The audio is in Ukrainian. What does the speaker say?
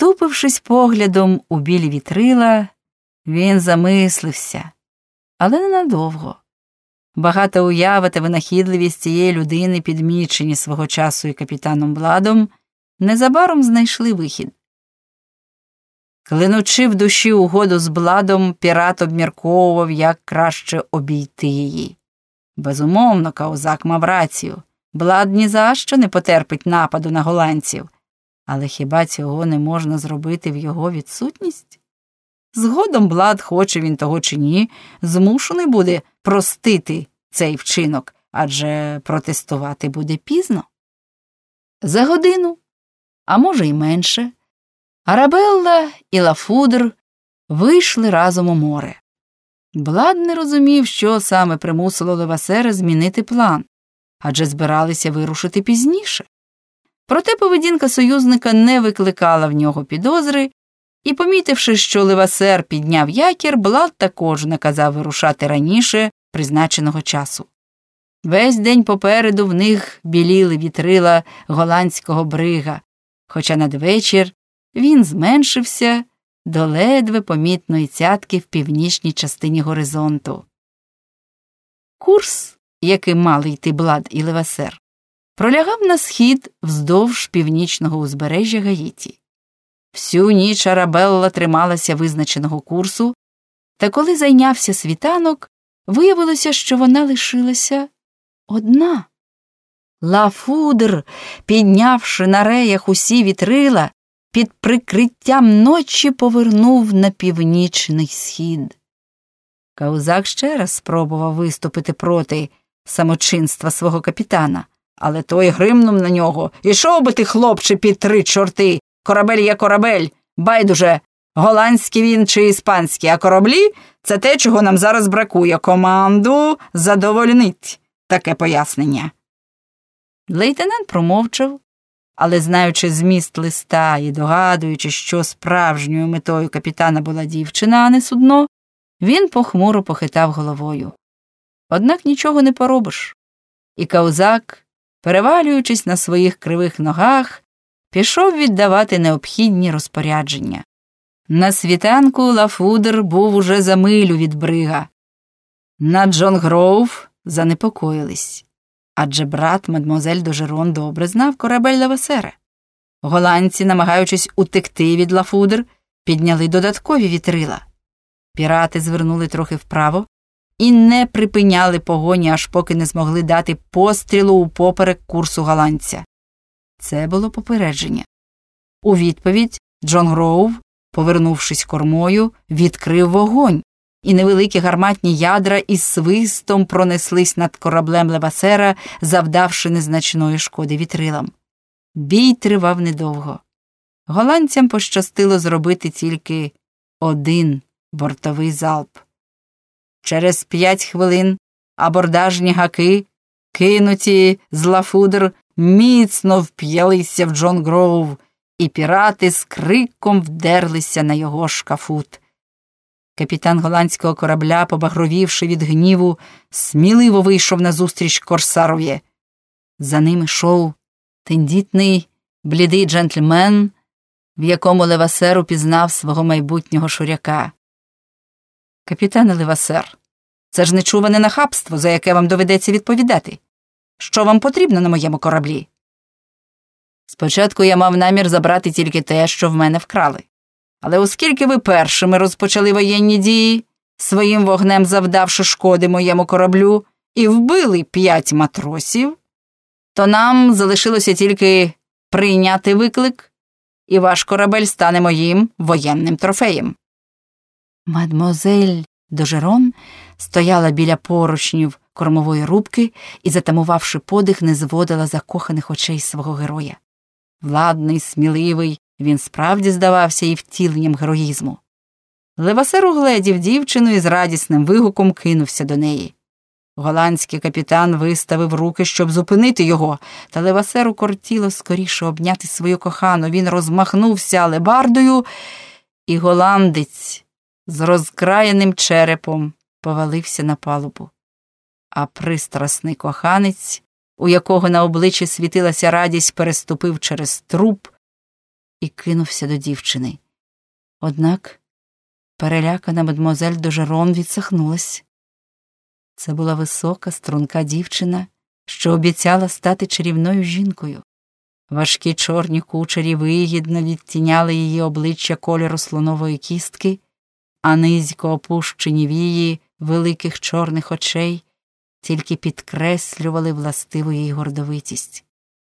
Втупившись поглядом у білі вітрила, він замислився, але ненадовго. Багата уява та винахідливість цієї людини, підмічені свого часу і капітаном Бладом, незабаром знайшли вихід. Клинучи в душі угоду з Бладом, пірат обмірковував, як краще обійти її. Безумовно, Каузак мав рацію. Блад ні за що не потерпить нападу на голландців. Але хіба цього не можна зробити в його відсутність? Згодом Блад, хоче він того чи ні, змушений буде простити цей вчинок, адже протестувати буде пізно. За годину, а може, й менше, Арабелла і Лафудр вийшли разом у море. Блад не розумів, що саме примусило Левасера змінити план, адже збиралися вирушити пізніше. Проте поведінка союзника не викликала в нього підозри, і, помітивши, що Левасер підняв якір, Блад також наказав вирушати раніше призначеного часу. Весь день попереду в них біліли вітрила голландського брига, хоча надвечір він зменшився до ледве помітної цятки в північній частині горизонту. Курс, яким мали йти Блад і Левасер, пролягав на схід вздовж північного узбережжя Гаїті. Всю ніч Арабелла трималася визначеного курсу, та коли зайнявся світанок, виявилося, що вона лишилася одна. Лафудр, піднявши на реях усі вітрила, під прикриттям ночі повернув на північний схід. Каузак ще раз спробував виступити проти самочинства свого капітана, але той гримнув на нього Ішов би ти, хлопче, під три чорти. Корабель є корабель, байдуже, голландський він чи іспанський, а кораблі це те, чого нам зараз бракує. Команду задовольнить таке пояснення. Лейтенант промовчав, але, знаючи зміст листа і догадуючи, що справжньою метою капітана була дівчина, а не судно, він похмуро похитав головою. Однак нічого не поробиш. І каузак, перевалюючись на своїх кривих ногах, пішов віддавати необхідні розпорядження. На світанку Лафудер був уже за милю від брига. На Джон Гроув занепокоїлись адже брат мадмозель Дожерон добре знав корабель Лавесера. Голландці, намагаючись утекти від Лафудер, підняли додаткові вітрила. Пірати звернули трохи вправо і не припиняли погоні, аж поки не змогли дати пострілу у поперек курсу голландця. Це було попередження. У відповідь Джон Гроув, повернувшись кормою, відкрив вогонь, і невеликі гарматні ядра із свистом пронеслись над кораблем Левасера, завдавши незначної шкоди вітрилам. Бій тривав недовго. Голландцям пощастило зробити тільки один бортовий залп. Через п'ять хвилин абордажні гаки, кинуті з лафудер, міцно вп'ялися в Джон Гроув, і пірати з криком вдерлися на його шкафут. Капітан голландського корабля, побагровівши від гніву, сміливо вийшов назустріч корсарові. За ним йшов тендітний, блідий джентльмен, в якому Левасер упізнав свого майбутнього шуряка. Капітане Левасер, це ж нечуване нахабство, за яке вам доведеться відповідати. Що вам потрібно на моєму кораблі? Спочатку я мав намір забрати тільки те, що в мене вкрали. Але оскільки ви першими розпочали воєнні дії, своїм вогнем завдавши шкоди моєму кораблю, і вбили п'ять матросів, то нам залишилося тільки прийняти виклик, і ваш корабель стане моїм воєнним трофеєм. Мадмозель Дожерон стояла біля поручнів кормової рубки і, затамувавши подих, не зводила закоханих очей свого героя. Владний, сміливий, він справді здавався і втіленням героїзму. Левасер угледів дівчину і з радісним вигуком кинувся до неї. Голландський капітан виставив руки, щоб зупинити його, та Левасеру кортіло скоріше обняти свою кохану. Він розмахнувся алебардою, і голландець з розкраєним черепом повалився на палубу. А пристрасний коханець, у якого на обличчі світилася радість, переступив через труп і кинувся до дівчини. Однак перелякана мадмозель Дожерон відсахнулась. Це була висока, струнка дівчина, що обіцяла стати чарівною жінкою. Важкі чорні кучері вигідно відтіняли її обличчя кольору слонової кістки, а низько опущені вії великих чорних очей тільки підкреслювали властиву її гордовитість.